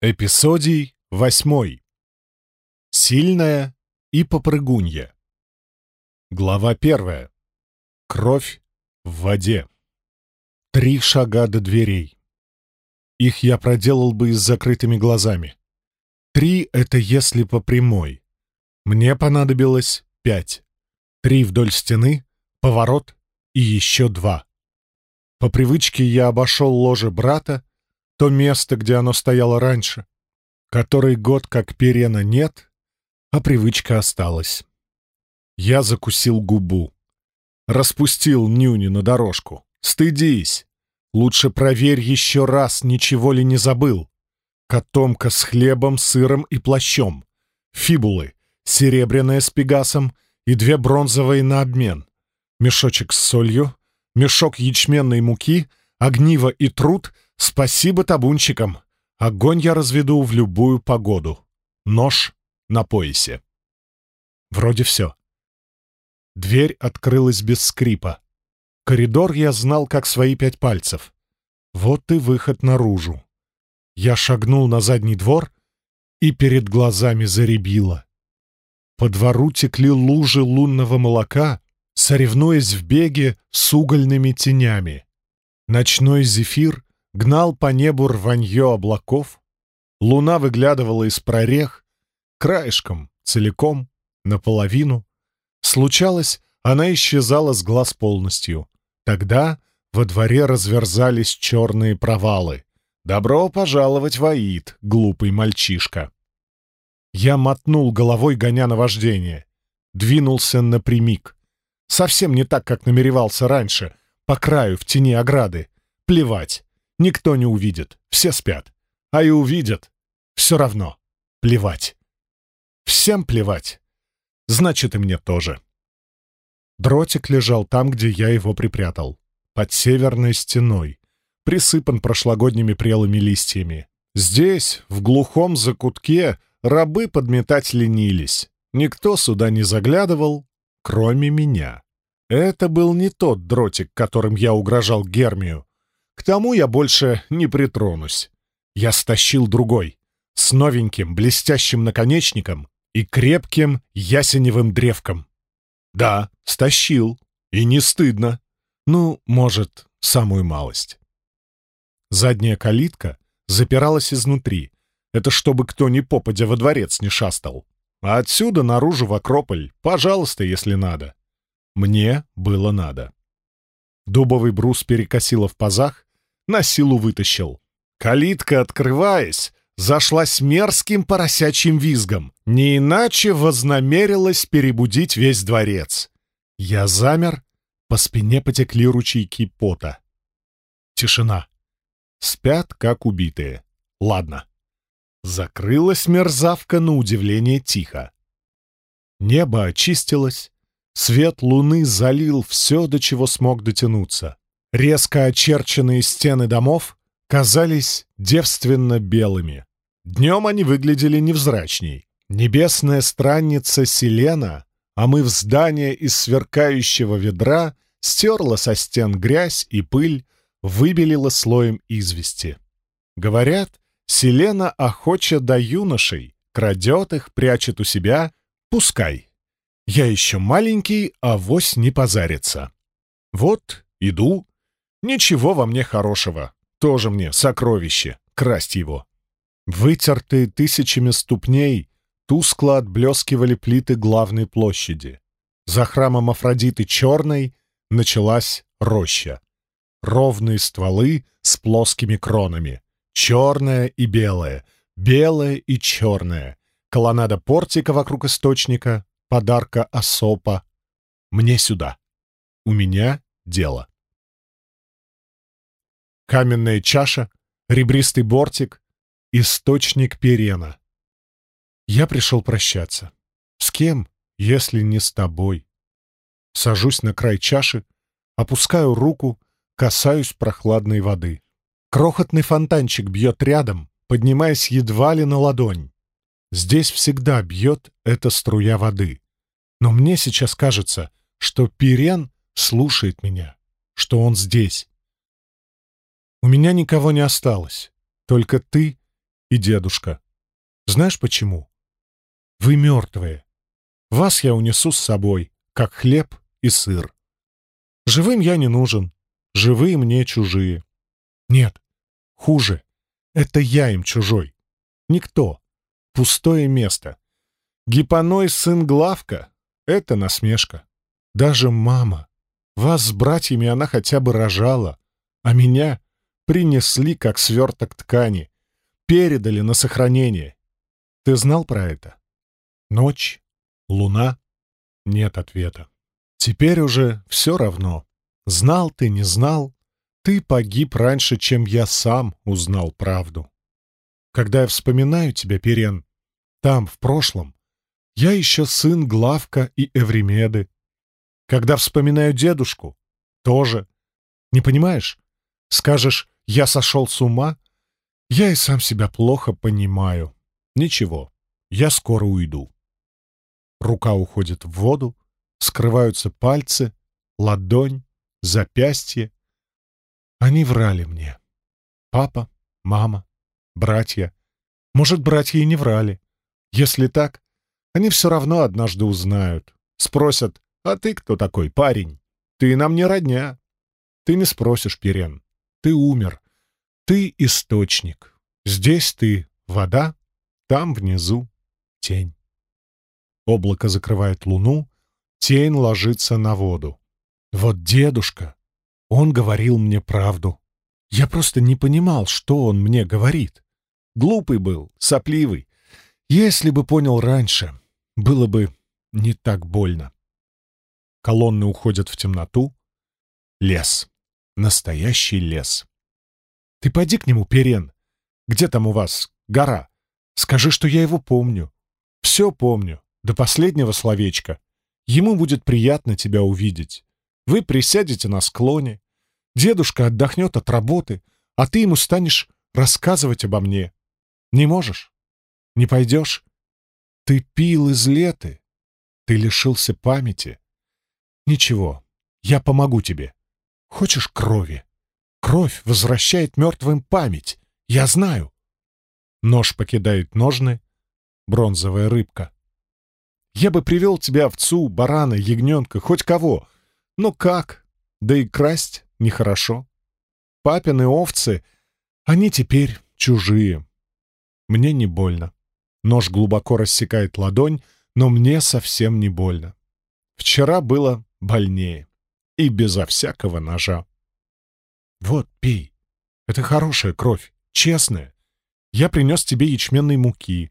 Эпизодий восьмой. Сильная и попрыгунья. Глава первая. Кровь в воде. Три шага до дверей. Их я проделал бы с закрытыми глазами. Три — это если по прямой. Мне понадобилось пять. Три вдоль стены, поворот и еще два. По привычке я обошел ложе брата, то место, где оно стояло раньше. Который год как перена нет, а привычка осталась. Я закусил губу. Распустил нюни на дорожку. Стыдись. Лучше проверь еще раз, ничего ли не забыл. Котомка с хлебом, сыром и плащом. Фибулы, серебряная с пегасом и две бронзовые на обмен. Мешочек с солью, мешок ячменной муки, огниво и труд — Спасибо табунчикам. Огонь я разведу в любую погоду. Нож на поясе. Вроде все. Дверь открылась без скрипа. Коридор я знал, как свои пять пальцев. Вот и выход наружу. Я шагнул на задний двор, и перед глазами заребило. По двору текли лужи лунного молока, соревнуясь в беге с угольными тенями. Ночной зефир гнал по небу рванье облаков, луна выглядывала из прорех, краешком, целиком, наполовину. Случалось, она исчезала с глаз полностью. Тогда во дворе разверзались черные провалы. «Добро пожаловать в Аид, глупый мальчишка!» Я мотнул головой, гоня на вождение. Двинулся напрямик. Совсем не так, как намеревался раньше, по краю, в тени ограды. Плевать. Никто не увидит, все спят. А и увидят. Все равно. Плевать. Всем плевать. Значит, и мне тоже. Дротик лежал там, где я его припрятал. Под северной стеной. Присыпан прошлогодними прелыми листьями. Здесь, в глухом закутке, рабы подметать ленились. Никто сюда не заглядывал, кроме меня. Это был не тот дротик, которым я угрожал Гермию, к тому я больше не притронусь. Я стащил другой, с новеньким блестящим наконечником и крепким ясеневым древком. Да, стащил, и не стыдно. Ну, может, самую малость. Задняя калитка запиралась изнутри. Это чтобы кто ни попадя во дворец не шастал. А отсюда наружу в Акрополь, пожалуйста, если надо. Мне было надо. Дубовый брус перекосило в пазах, на силу вытащил. Калитка, открываясь, зашлась мерзким поросячьим визгом. Не иначе вознамерилась перебудить весь дворец. Я замер, по спине потекли ручейки пота. Тишина. Спят, как убитые. Ладно. Закрылась мерзавка на удивление тихо. Небо очистилось, свет луны залил все, до чего смог дотянуться. Резко очерченные стены домов казались девственно белыми. Днем они выглядели невзрачней. Небесная странница Селена, а мы в здание из сверкающего ведра, стерла со стен грязь и пыль, выбелила слоем извести. Говорят, Селена охоча до юношей, крадет их, прячет у себя. Пускай. Я еще маленький, а вось не позарится. Вот, иду, Ничего во мне хорошего. Тоже мне сокровище. Красть его. Вытертые тысячами ступней, тускло отблескивали плиты главной площади. За храмом Афродиты Черной началась роща. Ровные стволы с плоскими кронами. Черное и белое, белое и черное. Колоннада портика вокруг источника, подарка Осопа. Мне сюда. У меня дело каменная чаша, ребристый бортик, источник перена. Я пришел прощаться. С кем, если не с тобой? Сажусь на край чаши, опускаю руку, касаюсь прохладной воды. Крохотный фонтанчик бьет рядом, поднимаясь едва ли на ладонь. Здесь всегда бьет эта струя воды. Но мне сейчас кажется, что Пирен слушает меня, что он здесь, у меня никого не осталось, только ты и дедушка. Знаешь почему? Вы мертвые. Вас я унесу с собой, как хлеб и сыр. Живым я не нужен, живые мне чужие. Нет, хуже. Это я им чужой. Никто. Пустое место. Гипоной сын Главка — это насмешка. Даже мама. Вас с братьями она хотя бы рожала, а меня принесли как сверток ткани, передали на сохранение. Ты знал про это? Ночь, луна, нет ответа. Теперь уже все равно. Знал ты, не знал, ты погиб раньше, чем я сам узнал правду. Когда я вспоминаю тебя, Перен, там, в прошлом, я еще сын Главка и Эвремеды. Когда вспоминаю дедушку, тоже. Не понимаешь? Скажешь, я сошел с ума? Я и сам себя плохо понимаю. Ничего, я скоро уйду. Рука уходит в воду, скрываются пальцы, ладонь, запястье. Они врали мне. Папа, мама, братья. Может, братья и не врали. Если так, они все равно однажды узнают. Спросят, а ты кто такой, парень? Ты нам не родня. Ты не спросишь, Перен. Ты умер. Ты источник. Здесь ты вода, там внизу тень. Облако закрывает луну, тень ложится на воду. Вот дедушка, он говорил мне правду. Я просто не понимал, что он мне говорит. Глупый был, сопливый. Если бы понял раньше, было бы не так больно. Колонны уходят в темноту. Лес. Настоящий лес. Ты пойди к нему, Перен. Где там у вас? Гора. Скажи, что я его помню. Все помню. До последнего словечка. Ему будет приятно тебя увидеть. Вы присядете на склоне. Дедушка отдохнет от работы, а ты ему станешь рассказывать обо мне. Не можешь? Не пойдешь? Ты пил из леты. Ты лишился памяти. Ничего, я помогу тебе. Хочешь крови? Кровь возвращает мертвым память. Я знаю. Нож покидает ножны. Бронзовая рыбка. Я бы привел тебе овцу, барана, ягненка, хоть кого. Но как? Да и красть нехорошо. Папины овцы, они теперь чужие. Мне не больно. Нож глубоко рассекает ладонь, но мне совсем не больно. Вчера было больнее. И безо всякого ножа. Вот, пей. Это хорошая кровь, честная. Я принес тебе ячменной муки.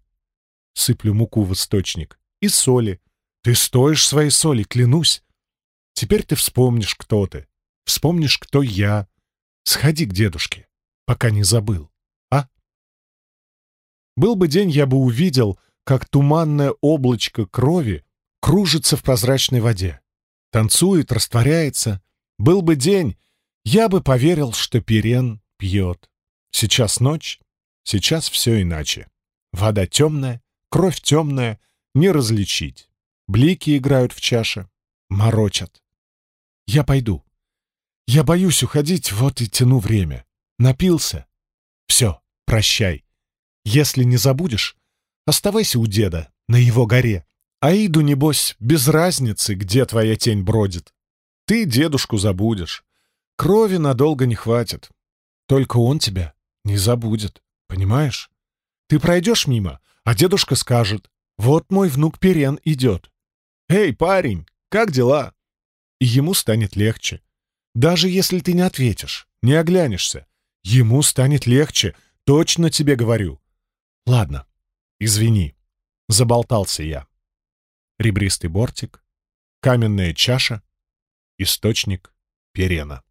Сыплю муку в источник. И соли. Ты стоишь своей соли, клянусь. Теперь ты вспомнишь, кто ты. Вспомнишь, кто я. Сходи к дедушке, пока не забыл. А? Был бы день, я бы увидел, как туманное облачко крови кружится в прозрачной воде. Танцует, растворяется. Был бы день, я бы поверил, что Пирен пьет. Сейчас ночь, Сейчас все иначе. Вода темная, кровь темная, не различить. Блики играют в чаше, морочат. Я пойду. Я боюсь уходить, вот и тяну время. Напился. Все, прощай. Если не забудешь, оставайся у деда, на его горе. Аиду, небось, без разницы, где твоя тень бродит. Ты дедушку забудешь. Крови надолго не хватит. Только он тебя не забудет. Понимаешь? Ты пройдешь мимо, а дедушка скажет, вот мой внук Перен идет. «Эй, парень, как дела?» И ему станет легче. Даже если ты не ответишь, не оглянешься, ему станет легче, точно тебе говорю. Ладно, извини, заболтался я. Ребристый бортик, каменная чаша, источник Перена.